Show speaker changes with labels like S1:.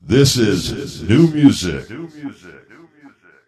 S1: This is new music. New music. New music.